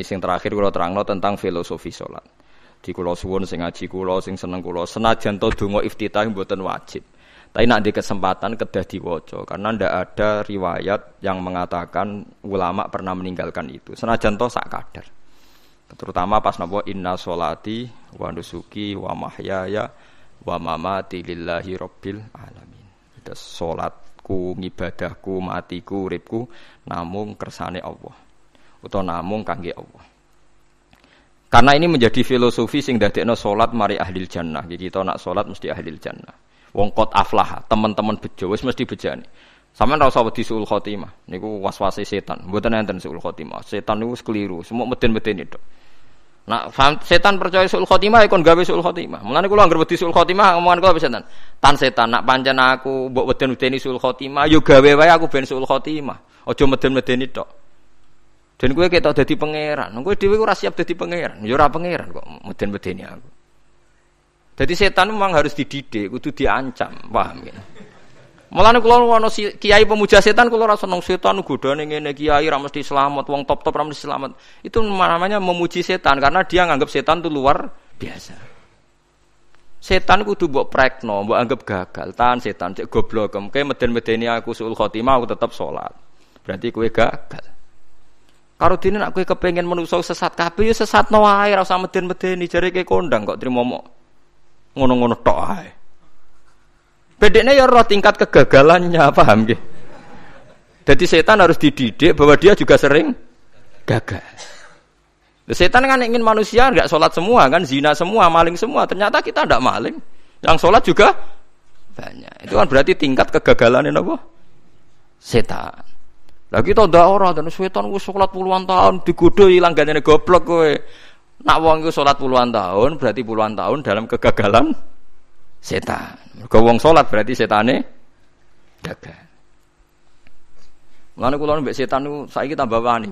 ini sing terakhir kula terangno tentang filosofi salat. Di kula suwun sing ngaji kula sing seneng kula senajan to donga iftitah mboten wajib. Tapi nak di kesempatan kedah diwaca karena ndak ada riwayat yang mengatakan ulama pernah meninggalkan itu. Senajan to sak kadar. Terutama pas napa inna solati wa nusuki wa mahyaya wa mamati lillahi rabbil alamin. Itu salatku, ngibadahku, matiku, uripku namung kersane Allah. Utawa namung kangge Allah. Karena ini menjadi filosofi sing dadekno salat mari ahli jannah. Jadi kita nak salat mesti ahli jannah. Wong kot aflah, teman-teman bejo wis mesti bejani. Sampeyan ora usah wedi suul khotimah. Niku waswase setan. Mboten enten suul khotimah. Setan niku keliru, semua meden-meden itu. Nah, setan percaya suul khotimah ikon gawe suul khotimah. Mulane kula anggere wedi suul khotimah omongan kula setan. Tan setan nak pancen aku mbok weden-wedeni suul khotimah, yo gawe wae aku ben suul khotimah. Aja meden-medeni tok. Dan gue ketok dadi pangeran. Gue dhewe ora siap dadi pangeran. Yo ora pangeran kok meden-medeni aku. Jadi setan memang harus dididik, kudu diancam, paham ya? Mulane kula ana kiai pemuja setan kula ora seneng setan godane ngene kiai ra mesti selamat, wong top-top ra mesti selamat. Itu namanya memuji setan karena dia nganggap setan itu luar biasa. Setan kudu mbok prekno, mbok anggap gagal. Tahan setan cek goblok, kayak meden-medeni aku suul khotimah aku tetap sholat. Berarti kue gagal. Karo dene nak kowe kepengin menungso sesat kabeh ya sesatno wae ora usah meden-medeni ke kondang kok trimo ngono-ngono tok ae. Bedeknya ya roh tingkat kegagalannya, paham nggih? Jadi setan harus dididik bahwa dia juga sering gagal. Setan kan ingin manusia nggak sholat semua kan, zina semua, maling semua. Ternyata kita tidak maling. Yang sholat juga banyak. Itu kan berarti tingkat kegagalan ini apa? Setan. Lagi kita udah orang dan setan gue sholat puluhan tahun digodoh hilang gak goblok gue. Nak wong iku salat puluhan tahun berarti puluhan tahun dalam kegagalan setan. Mergo wong salat berarti setane gagal. Mulane kula mbek setan niku saiki tambah wani.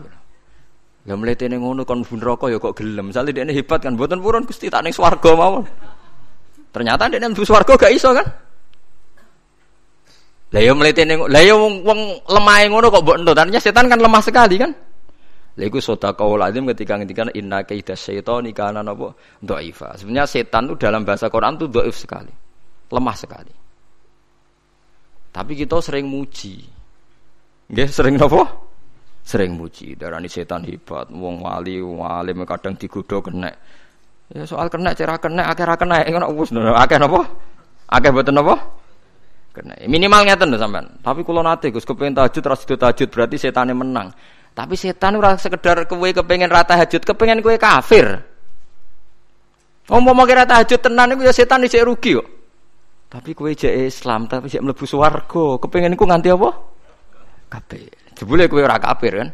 Lah mletene ngono kon bun neraka ya kok gelem. Misale dekne hebat kan mboten purun Gusti tak ning swarga mawon. Ternyata dekne mlebu swarga gak iso kan? Lah ya mletene lah ya wong, wong lemah ngono kok mbok entuk. Ternyata setan kan lemah sekali kan? Lha iku sedekah lazim ketika ngendikan inna kaida syaitani kana napa dhaifa. Sebenarnya setan itu dalam bahasa Quran itu dhaif sekali. Lemah sekali. Tapi kita sering muji. Nggih, sering napa? Sering muji. Darani setan hebat, wong wali, wali kadang digodho kena. Ya soal kena cara kena akeh ra kena ngono wis akeh napa? Akeh boten napa? Kena. Minimal ngeten lho sampean. Tapi kula nate Gus kepengin tahajud ras tahajud berarti setane menang. Tapi setan ora sekedar kowe kepengen rata hajut, kepengen kowe kafir. Ngomong kira tahajud tenan iku ya setan isih rugi kok. Tapi kowe jek Islam, tapi jek mlebu swarga, kepengen iku nganti apa? Kafir. Jebule kowe ora kafir kan?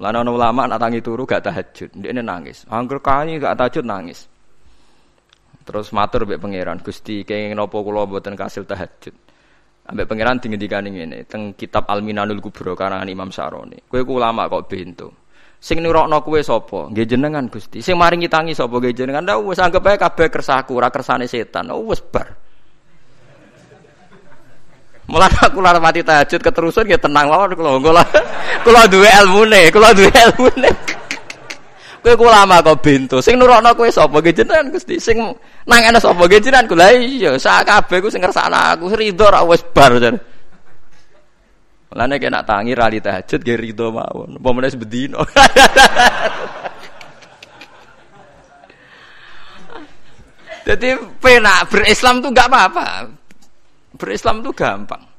Lan ana ulama nak tangi turu gak tahajud, ndekne nangis. Angger kani gak tahajud nangis. Terus matur mbek pangeran, Gusti kenging napa kula mboten kasil tahajud. Ambek pangeran dingendikan ngene teng kitab Al-Minanul Kubra karangan Imam Saroni. Kowe ku ulama kok bento. Sing nurokno kowe sapa? Nggih jenengan Gusti. Sing maringi tangi sapa? Nggih jenengan. Lah wis anggap ae kabeh kersaku, ora kersane setan. Oh wis bar. Mulane aku lara mati tahajud keterusan ya tenang mawon. Kula kula duwe ilmune, kula duwe ilmune. Kowe lama kok bento. Sing nurokno kowe sapa? Nggih jenengan Gusti. Sing Nang ana sapa ge jinan kula iya sak kabeh ku sing ngersakno aku rido ra wis bar jan. Mulane kena tangi rali tahajud ge rido mawon. Apa meneh bedino. Jadi penak berislam tuh gak apa-apa. Berislam tuh gampang.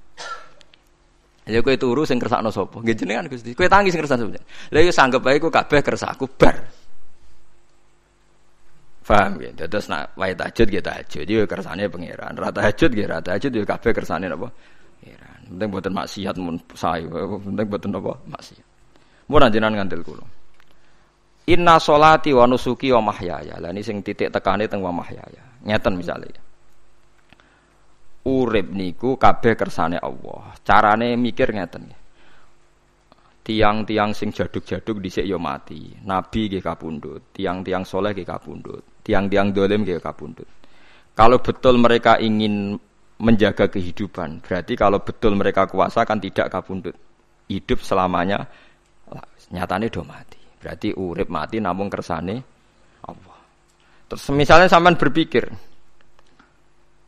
Ya kowe turu sing kersakno sapa? Nggih jenengan Gusti. Kowe tangi sing kersakno sapa? Lah ya sanggep ae ku kabeh kersakku bar. Paham ya? Terus nak wae tahajud ya tahajud, ya kersane pangeran. Rata tahajud ya rata tahajud ya kabeh kersane napa? Pangeran. Penting mboten maksiat mun sae, penting mboten napa maksiat. Mun jenengan ngandel kula. Inna solati wa nusuki wa mahyaya. Lah ini sing titik tekane teng wa mahyaya. Ngeten misalnya. Urip niku kabeh kersane Allah. Carane mikir ngeten. Tiang-tiang sing jaduk-jaduk dhisik ya mati. Nabi nggih kapundhut, tiang-tiang soleh nggih kapundhut tiang-tiang dolim kayak kabundut. Kalau betul mereka ingin menjaga kehidupan, berarti kalau betul mereka kuasa kan tidak kabundut. Hidup selamanya nyatanya do mati. Berarti urip mati namun kersane Allah. Terus misalnya sampean berpikir,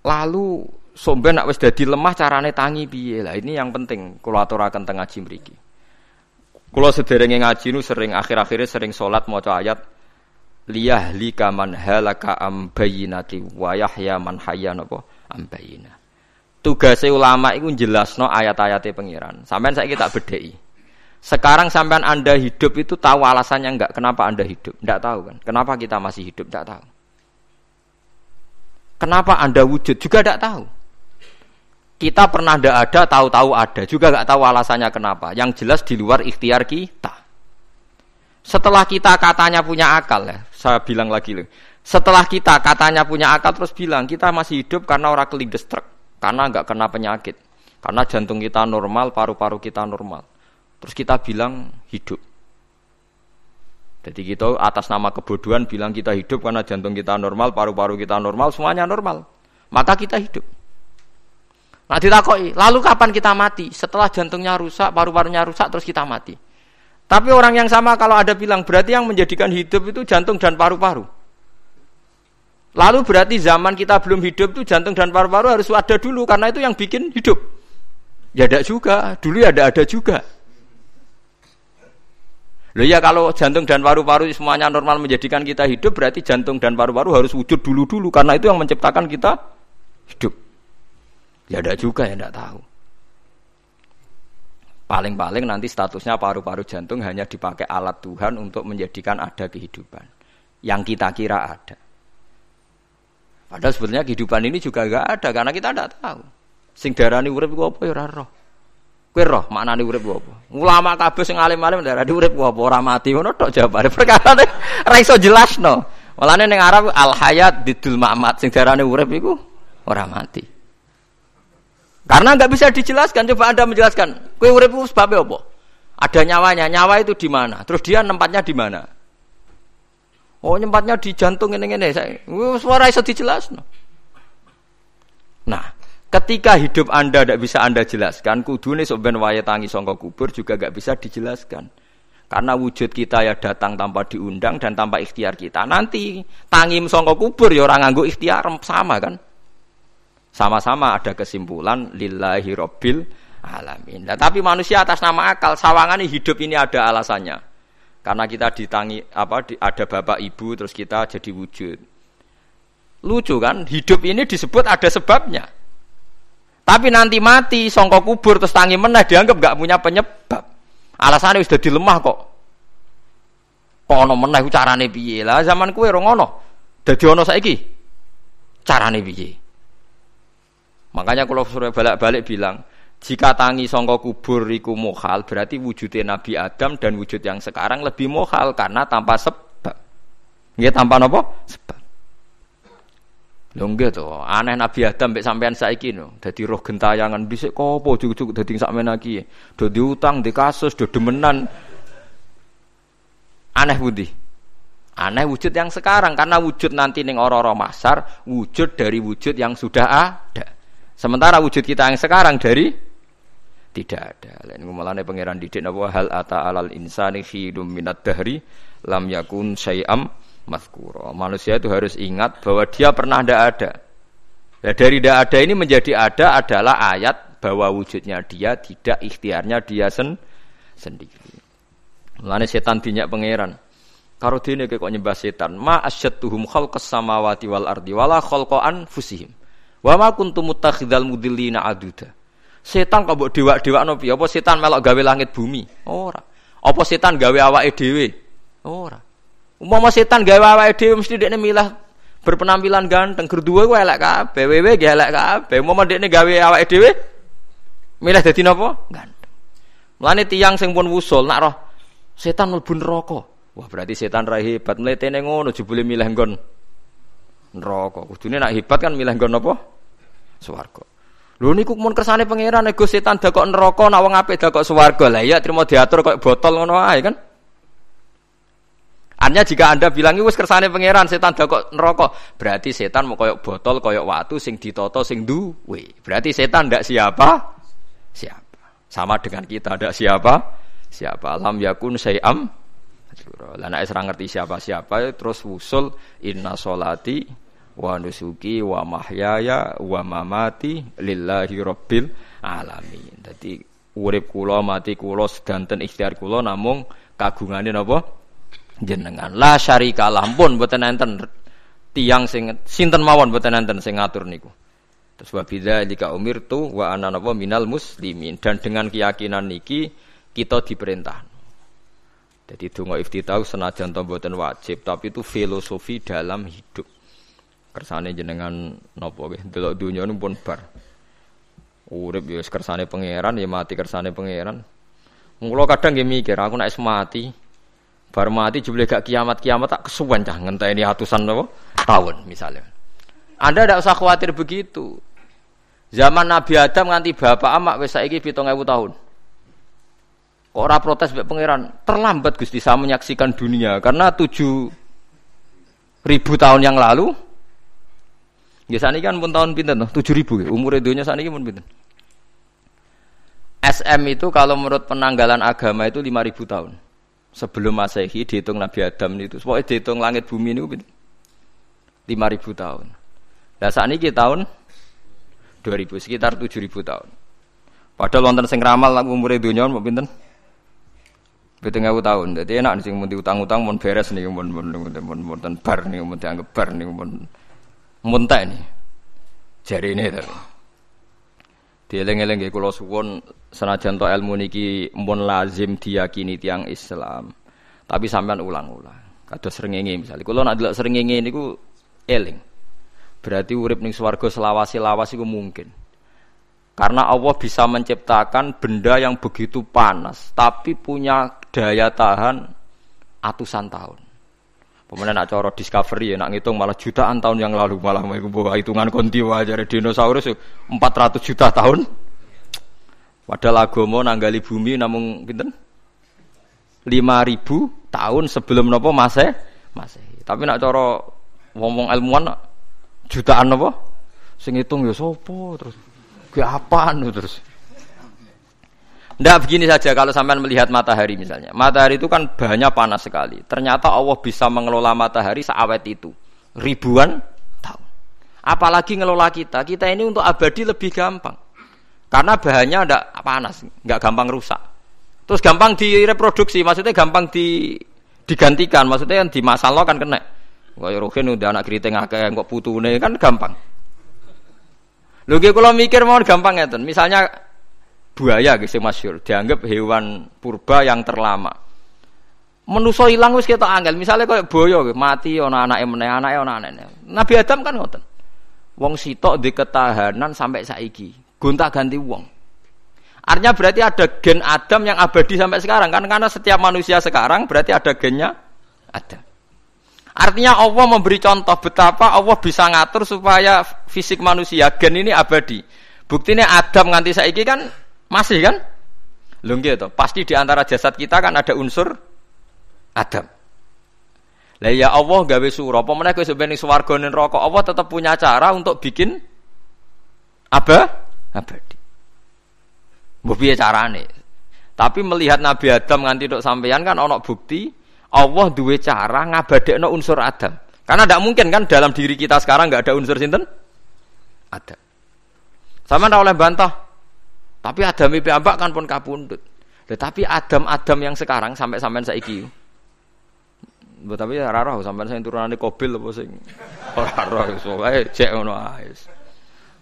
lalu somben nak wis dadi lemah carane tangi piye? Lah ini yang penting kula aturaken teng ngaji mriki. Kula sederenge ngaji nu sering akhir-akhirnya sering salat maca ayat liyah man halaka am bayyinati wa yahya man hayya napa am bayyina. Tugasnya ulama itu jelasno ayat-ayatnya pengiran. Sampean saya kita bedai. Sekarang sampean Anda hidup itu tahu alasannya enggak? Kenapa Anda hidup? Enggak tahu kan? Kenapa kita masih hidup? Enggak tahu. Kenapa Anda wujud? Juga enggak tahu. Kita pernah ada ada, tahu-tahu ada, juga nggak tahu alasannya kenapa. Yang jelas di luar ikhtiar kita. Setelah kita katanya punya akal ya, saya bilang lagi loh. Setelah kita katanya punya akal terus bilang kita masih hidup karena orang kelindes truk, karena nggak kena penyakit, karena jantung kita normal, paru-paru kita normal. Terus kita bilang hidup. Jadi kita atas nama kebodohan bilang kita hidup karena jantung kita normal, paru-paru kita normal, semuanya normal. Maka kita hidup. Nah ditakoi, lalu kapan kita mati? Setelah jantungnya rusak, paru-parunya rusak, terus kita mati. Tapi orang yang sama kalau ada bilang, berarti yang menjadikan hidup itu jantung dan paru-paru. Lalu berarti zaman kita belum hidup itu jantung dan paru-paru harus ada dulu, karena itu yang bikin hidup. Ya ada juga, dulu ya ada ada juga. Loh ya kalau jantung dan paru-paru semuanya normal menjadikan kita hidup berarti jantung dan paru-paru harus wujud dulu-dulu karena itu yang menciptakan kita hidup. Ya ada juga yang tidak tahu. Paling-paling nanti statusnya paru-paru jantung hanya dipakai alat Tuhan untuk menjadikan ada kehidupan. Yang kita kira ada. Padahal sebenarnya kehidupan ini juga enggak ada karena kita tidak tahu. Sing darani urip iku apa ya ora roh. Kowe roh maknane urip apa? Ulama kabeh sing alim-alim darani urip apa ora mati ngono tok jawabane. Perkara ora iso jelasno. Mulane ning Arab al hayat didul mamat sing darani urip iku ora mati. Karena nggak bisa dijelaskan. Coba anda menjelaskan. Kue urip sebabnya apa? Ada nyawanya. Nyawa itu di mana? Terus dia nempatnya di mana? Oh, nempatnya di jantung ini ini. Suara itu dijelaskan. Nah, ketika hidup anda tidak bisa anda jelaskan, kudu nih soben waya tangi songkok kubur juga nggak bisa dijelaskan. Karena wujud kita ya datang tanpa diundang dan tanpa ikhtiar kita. Nanti tangim songkok kubur ya orang nganggu ikhtiar sama kan? Sama-sama ada kesimpulan lillahi robbil alamin. Nah, tapi manusia atas nama akal sawangan hidup ini ada alasannya. Karena kita ditangi apa di, ada bapak ibu terus kita jadi wujud. Lucu kan? Hidup ini disebut ada sebabnya. Tapi nanti mati songkok kubur terus tangi menah dianggap gak punya penyebab. Alasannya sudah dilemah kok. Kok ono menah carane piye? Lah zaman kue rong ono. Dadi ono saiki. Carane piye? Makanya kalau suruh balik-balik bilang, jika tangi songkok kubur iku mohal, berarti wujudnya Nabi Adam dan wujud yang sekarang lebih mohal karena tanpa sebab. Nggih tanpa nopo? Sebab. Lho nggih to, aneh Nabi Adam mbek sampean saiki no. Dadi roh gentayangan dhisik kopo cukup dadi sakmen iki. Do diutang, di kasus, do demenan. Aneh budi. Aneh wujud yang sekarang karena wujud nanti ning ora-ora masar, wujud dari wujud yang sudah ada. Sementara wujud kita yang sekarang dari tidak ada. Lain ngumulane pangeran didik napa hal ata alal insani khidum minat dahri lam yakun syai'am mazkura. Manusia itu harus ingat bahwa dia pernah tidak ada. Nah, dari tidak ada ini menjadi ada adalah ayat bahwa wujudnya dia tidak ikhtiarnya dia sen sendiri. Mulane setan dinyak pangeran. Karo dene kok nyembah setan, ma asyattuhum khalqas samawati wal ardi wala khalqa anfusihim. Wa ma kuntum mutakhidal mudillina aduda. Setan kok mbok dewak-dewakno piye? Apa setan melok gawe langit bumi? Ora. Apa setan gawe awake dhewe? Ora. Umpama setan gawe awake dhewe mesti dekne milah berpenampilan ganteng, gerduwe ku elek kabeh, wewe ge elek kabeh. Umpama dekne gawe awake dhewe milah dadi napa? Ganteng. Mulane tiyang sing pun wusul nak roh setan mlebu neraka. Wah berarti setan ra hebat mletene ngono jebule milih nggon neraka. Kudune nak hebat kan milih nggon apa? Swarga. Lho niku mun kersane pangeran ego setan dakok neraka nak wong apik dakok swarga. Lah iya terima diatur kok botol ngono ae kan. Artinya jika Anda bilang wis kersane pangeran setan dakok neraka, berarti setan mau koyok botol, koyok watu sing ditoto sing duwe. Berarti setan ndak siapa? Siapa. Sama dengan kita ndak siapa? Siapa? Alam yakun sayam Lah nek ngerti siapa-siapa terus wusul inna solati wa nusuki wa mahyaya wa mamati lillahi rabbil alamin. Dadi urip kula mati kula sedanten ikhtiar kula namung kagungane napa jenengan. La syarikalah pun mboten enten tiang sing sinten mawon mboten enten sing ngatur niku. Terus wa bidzalika umirtu wa ana napa minal muslimin dan dengan keyakinan niki kita diperintah jadi donga iftitah senajan to wajib, tapi itu filosofi dalam hidup. Kersane jenengan napa nggih delok donya pun bar. Urip ya kersane pangeran ya mati kersane pangeran. Mula kadang nggih mikir aku nek mati bar mati jebule gak kiamat-kiamat tak kesuwen cah ngenteni atusan napa tahun misalnya. Anda tidak usah khawatir begitu. Zaman Nabi Adam nganti bapak amak wis saiki 7000 tahun. Kok protes mbek pangeran? Terlambat Gusti saya menyaksikan dunia karena tujuh ribu tahun yang lalu Ya kan pun tahun pinten tuh? Tujuh ribu ya. Umur dunia ini pun pinten. SM itu kalau menurut penanggalan agama itu lima ribu tahun. Sebelum Masehi dihitung Nabi Adam itu. Pokoknya dihitung langit bumi ini lima ribu tahun. Nah saat ini tahun 2000 sekitar tujuh ribu tahun. Padahal wonten sing ramal umur dunia mau pinten? Pitung ewu tahun. Jadi enak sih mau diutang-utang mau beres nih mau mau mau mau bar nih mau dianggap bar nih muntah nih. Jari ini tapi. Dieleng-eleng kalau suwon senajan to ilmu niki mun lazim diyakini tiang Islam. Tapi sampean ulang-ulang. Kado srengenge misalnya. Kalau nak delok srengenge niku eling. Berarti urip ning swarga selawasi-lawas iku mungkin. Karena Allah bisa menciptakan benda yang begitu panas, tapi punya daya tahan atusan tahun. Pemenang nak coro discovery ya nak ngitung malah jutaan tahun yang lalu malah mau bawa hitungan konti wajar dinosaurus 400 juta tahun. Padahal agama nanggali bumi namun pinten? 5000 tahun sebelum nopo mase mase. Tapi nak coro ngomong ilmuwan jutaan nopo sing hitung ya sopo terus ke apaan terus tidak begini saja kalau sampai melihat matahari misalnya. Matahari itu kan banyak panas sekali. Ternyata Allah bisa mengelola matahari seawet itu. Ribuan tahun. Apalagi ngelola kita. Kita ini untuk abadi lebih gampang. Karena bahannya ada panas. nggak gampang rusak. Terus gampang direproduksi. Maksudnya gampang di, digantikan. Maksudnya yang di masalah kan kena. Kayak Rohin udah anak keriting akeh kok putune kan gampang. Lho kalau mikir mau gampang ya Misalnya buaya gitu masyur dianggap hewan purba yang terlama. Menuso hilang wis kita angel misalnya kayak boyo mati ona anak meneh anake ona anaknya Nabi Adam kan ngoten wong sitok di ketahanan sampai saiki gonta ganti wong. Artinya berarti ada gen Adam yang abadi sampai sekarang kan karena setiap manusia sekarang berarti ada gennya ada artinya Allah memberi contoh betapa Allah bisa ngatur supaya fisik manusia gen ini abadi. Buktinya Adam nganti saiki kan masih kan? Lho gitu. Pasti di antara jasad kita kan ada unsur Adam. Lah ya Allah gawe surah, apa meneh kowe sebenarnya swarga ning neraka, Allah tetap punya cara untuk bikin apa? Abadi. Mbok piye carane? Tapi melihat Nabi Adam nganti tok sampeyan kan ana bukti Allah duwe cara ngabadekno unsur Adam. Karena tidak mungkin kan dalam diri kita sekarang nggak ada unsur sinten? Ada. Sama ndak oleh bantah. Tapi Adam ibu ambak kan pun kapundut. Tetapi Adam-Adam yang sekarang sampai sampai saiki. Tapi ya ora roh sampean sing turunane Kobil apa sing ora roh pokoke cek ngono ae.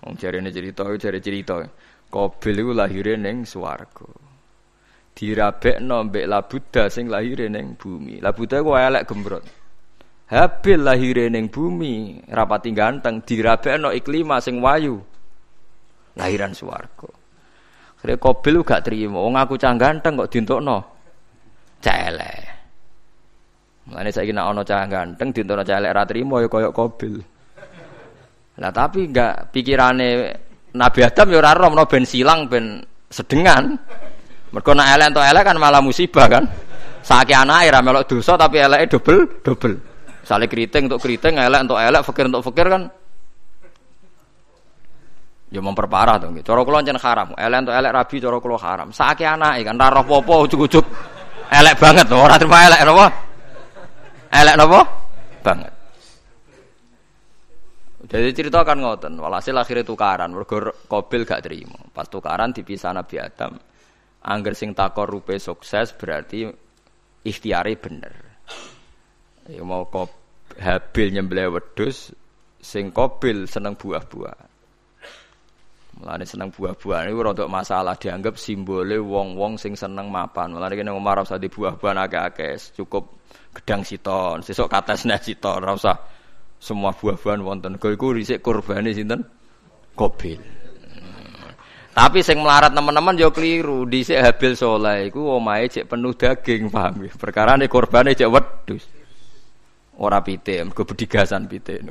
Wong jarene cerita jare cerita. Kobil iku lahire ning swarga. Dirabekno mbek Labuda sing lahire ning bumi. Labuda ku elek gembrot. Habil lahire ning bumi, rapati ganteng, dirabekno iklima sing wayu. Lahiran swarga. Kira kobil gak terima. Wong aku cah ganteng kok diuntukno. Cele. Mulane saiki nek ana cah ganteng diuntukno celek ra trimo ya koyo kobil. Nah tapi enggak pikirane Nabi Adam ya ora roh ben silang ben sedengan. Mergo nek elek entuk elek kan malah musibah kan. Saiki anake ra melok dosa tapi eleke dobel dobel. Sale keriting untuk keriting, elek untuk elek, fakir untuk fakir kan Ya memperparah to Cara kula haram. Elek entuk elek rabi cara kula haram. Sake anake kan ora roh apa ujug-ujug elek banget ora terima elek napa? Elek napa? Banget. Jadi cerita kan ngoten, walhasil akhirnya tukaran, mergo Kobil gak terima. Pas tukaran dipisah Nabi Adam. Angger sing takor rupe sukses berarti ikhtiari bener. Ya mau Habil nyembelih wedhus, sing Kobil seneng buah-buah. Mulane seneng buah-buahan iku rada masalah dianggap simbole wong-wong sing seneng mapan. Mulane kene Umar ora di buah-buahan akeh-akeh, cukup gedang siton, sesuk katesnya siton, ora usah semua buah-buahan wonten. Kok iku risik kurbane sinten? Kobil. Tapi sing melarat teman-teman yo keliru. Dhisik Habil Saleh iku omahe cek penuh daging, paham ya? Perkara ne korbane cek wedhus. Ora pitik, mergo bedigasan pitik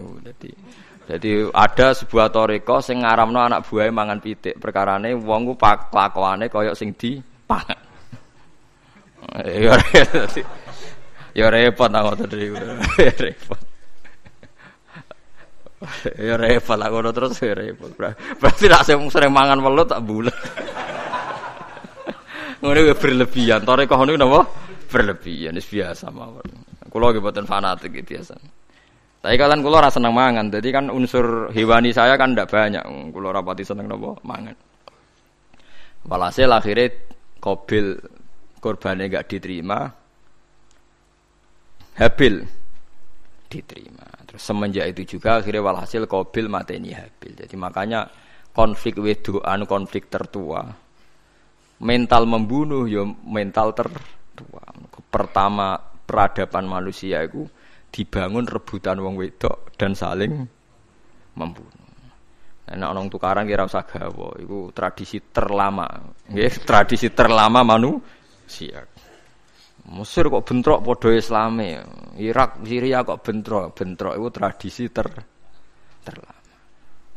jadi ada sebuah toriko sing ngaramno anak buahnya mangan pitik. Perkarane wong ku kelakuane koyok sing di pangan. Ya, ya repot aku tadi. Ya repot. Ya repot aku terus ya repot. Berarti nak sering mangan welut tak bulat. Ngono berlebihan. Toriko ngono napa? Berlebihan biasa mawon. Kula nggih boten fanatik biasa. Tapi kalian kulo rasa seneng mangan, jadi kan unsur hewani saya kan tidak banyak. Kulo rapati seneng nopo mangan. Walhasil akhirnya kobil korbannya gak diterima, Habil diterima. Terus semenjak itu juga akhirnya walhasil kobil mateni Habil. Jadi makanya konflik wedoan konflik tertua. Mental membunuh ya mental tertua. Pertama peradaban manusia itu dibangun rebutan wong wedok dan saling membunuh. Nah, orang tukaran kira usah gawa, itu tradisi terlama, nggih, tradisi terlama manusia. Mesir kok bentrok podo Islame, Irak, Syria kok bentrok, bentrok itu tradisi ter terlama.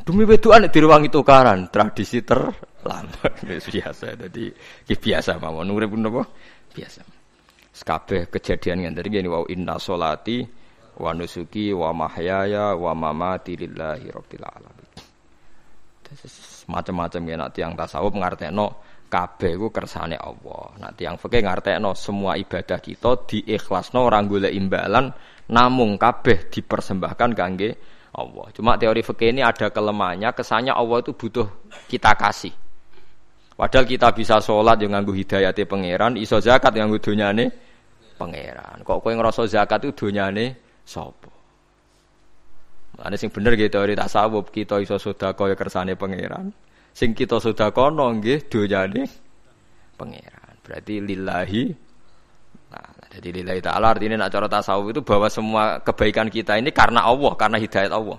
Demi wedokan direwangi tukaran, tradisi terlama. biasa, jadi biasa mawon urip napa? Biasa. Sekabeh kejadian yang tadi gini wow inna solati wa nusuki wa mahyaya wa mamati lillahi rabbil alamin. Macam-macam ya nak tiang tasawuf ngartekno kabeh kersane Allah. Nak tiang fikih ngartekno semua ibadah kita diikhlasno ora golek imbalan namung kabeh dipersembahkan kangge Allah. Cuma teori fikih ini ada kelemahannya, kesannya Allah itu butuh kita kasih. Padahal kita bisa sholat yang nganggu hidayati pangeran, iso zakat yang nganggu dunyane pangeran. Kok kowe ngerasa zakat itu dunyane sapa. Ane sing bener gitu teori tasawuf kita iso sedekah ya kersane pangeran. Sing kita sedekahno nggih donyane pangeran. Berarti lillahi Nah, jadi lillahi ta'ala artinya nak cara tasawuf itu bahwa semua kebaikan kita ini karena Allah, karena hidayat Allah.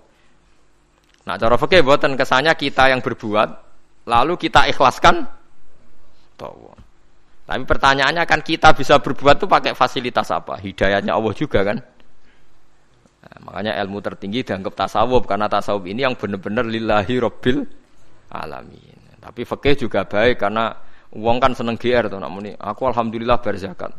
Nah, cara fikih buatan kesannya kita yang berbuat, lalu kita ikhlaskan Allah. Tapi pertanyaannya kan kita bisa berbuat itu pakai fasilitas apa? Hidayatnya Allah juga kan? Makanya ilmu tertinggi dianggap tasawuf karena tasawuf ini yang benar-benar lillahi robbil alamin. Tapi fakih juga baik karena uang kan seneng GR tuh muni aku alhamdulillah berzakat.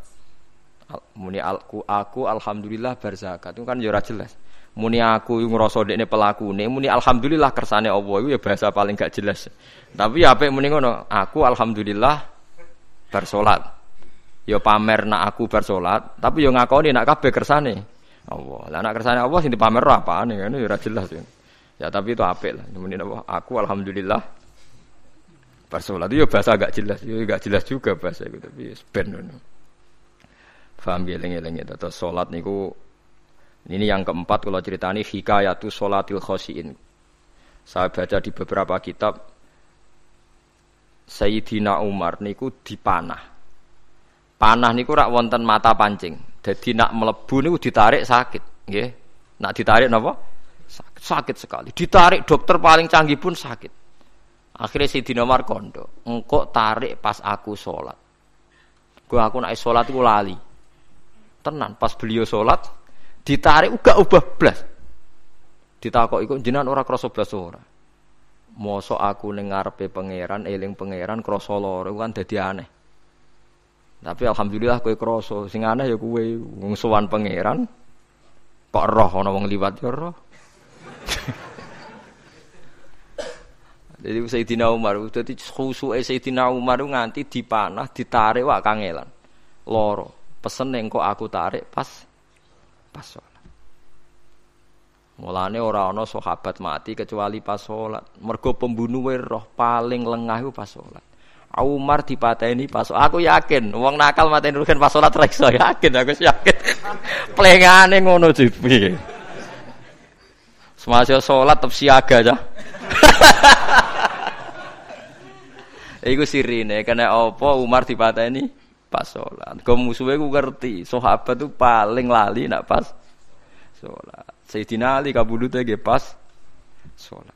Muni aku, aku alhamdulillah berzakat itu kan ya jelas. Muni aku ngrasa dekne pelakune, muni alhamdulillah kersane Allah itu ya bahasa paling gak jelas. Tapi ya apik muni ngono, aku alhamdulillah bersolat. Ya pamer nak aku bersolat, tapi yo ya ngakoni nak kabeh kersane. Allah. Lah anak kersane Allah sing dipamer apane kan ya ora jelas ya. Ya tapi itu apik lah. Nemenin apa? Aku alhamdulillah pas itu ya bahasa agak jelas, ya agak jelas juga bahasa itu tapi ben ngono. Paham ya eling-eling itu. Terus sholat niku ini yang keempat kalau ceritani hikayatu sholatil khosiin. Saya baca di beberapa kitab Sayyidina Umar niku dipanah. Panah niku rak wonten mata pancing. Jadi nak melebu niku ditarik sakit, nggih. Nak ditarik napa? Sakit, sakit sekali. Ditarik dokter paling canggih pun sakit. Akhirnya si Umar kondo, engkau tarik pas aku sholat. Gua aku naik sholat gue lali. Tenan pas beliau sholat, ditarik uga ubah blas. Ditakok ikut jinan ora krasa blas ora. Mosok aku ning ngarepe pangeran, eling pangeran krasa lara kan dadi aneh. Tapi alhamdulillah kowe krasa, sing aneh ya kowe wong sowan pangeran kok roh ana wong liwat ya roh. Jadi Sayyidina Umar, jadi khusuke Sayyidina Umar nganti dipanah, ditarik wak kangelan. loro. Pesen ning kok aku tarik pas pas sholat. Mulane ora ana sahabat mati kecuali pas salat. Mergo pembunuhe roh paling lengah iku pas salat. Umar dipateni pas aku yakin wong nakal mateni rugen pas salat ra iso yakin aku yakin. Plengane ngono piye. Semasa salat tetep siaga aja. Iku sirine kena apa Umar dipateni pas salat. Kok musuhe ku ngerti, sahabat tuh paling lali nak pas salat. Sayyidina Ali kabudutnya nggih pas sholat.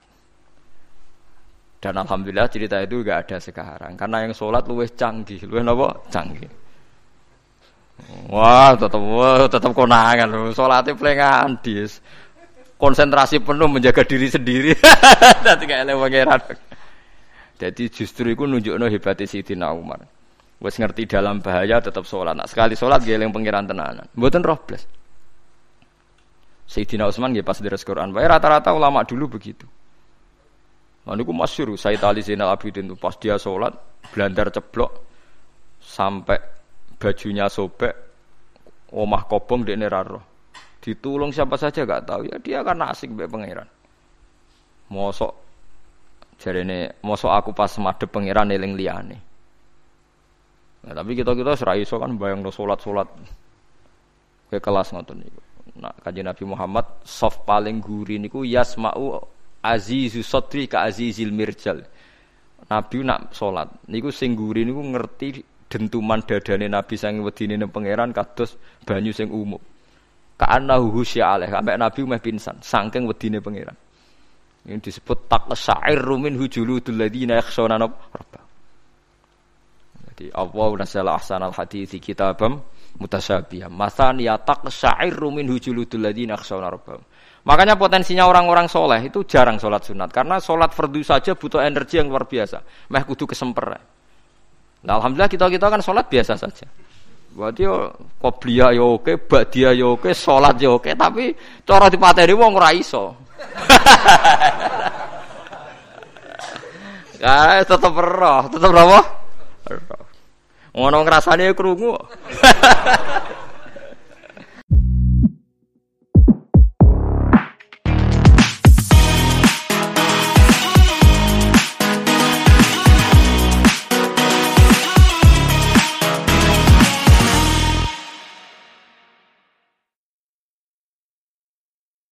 Dan alhamdulillah cerita itu gak ada sekarang karena yang sholat luwih canggih, luwih napa? Canggih. Wah, tetap wah, tetap konangan. Sholatnya pelengan dis. Konsentrasi penuh menjaga diri sendiri. Nanti kayak pangeran. Jadi justru itu nunjukno hebatnya Sayyidina Umar. Wes ngerti dalam bahaya tetap sholat. Nah, sekali sholat geleng pangeran tenanan. Mboten roh blas. Sayyidina Utsman nggih pas deres Quran. Wae rata-rata ulama dulu begitu. Nah niku masyhur Said Ali Zainal Abidin itu pas dia sholat blandar ceblok sampai bajunya sobek omah kobong di neraro. Ditulung siapa saja gak tahu ya dia karena asik be pangeran. Mosok jarene mosok aku pas madhep pangeran eling liyane. Nah, tapi kita kita serai iso kan bayang lo sholat sholat ke kelas ngoten niku. Nah, kanjeng Nabi Muhammad soft paling guri niku yasma'u azizu sotri ka azizil mirjal. Nabi nak salat niku sing guri niku ngerti dentuman dadane Nabi sang wedine ning pangeran kados banyu sing umum. Ka'annahu husya alaih sampai Nabi meh pingsan saking wedine pangeran. Ini disebut tak syair rumin hujuludul ladina yakhshawna rabbah. Jadi Allah nasala ahsanal hadithi kitabam mutasyabihah. Masan ya taqsyairu min hujuludul ladina yakhshawna rabbahum. Makanya potensinya orang-orang soleh itu jarang sholat sunat karena sholat fardu saja butuh energi yang luar biasa. Meh kudu kesemper. Nah, alhamdulillah kita kita kan sholat biasa saja. Buat yo qobliya yo oke, ba'diyah yo oke, sholat yo oke, tapi cara dipateni wong ora iso. Ya, tetep roh, tetep apa? Roh. Ngono ngrasane krungu.